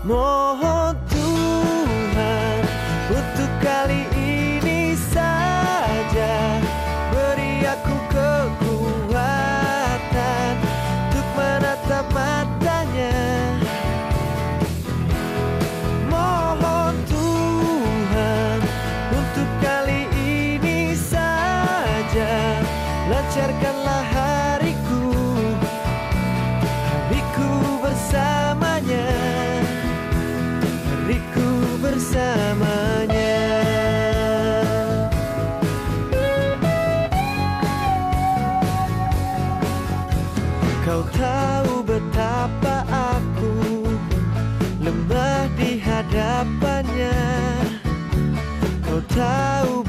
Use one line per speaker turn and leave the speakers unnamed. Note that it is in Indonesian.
Mohon Tuhan untuk kali ini saja Beri aku kekuatan untuk menatap matanya. Mohon Tuhan untuk kali ini saja Lancarkanlah hariku. Hariku bersamanya Kau tahu betapa aku lemah di hadapannya. Kau tahu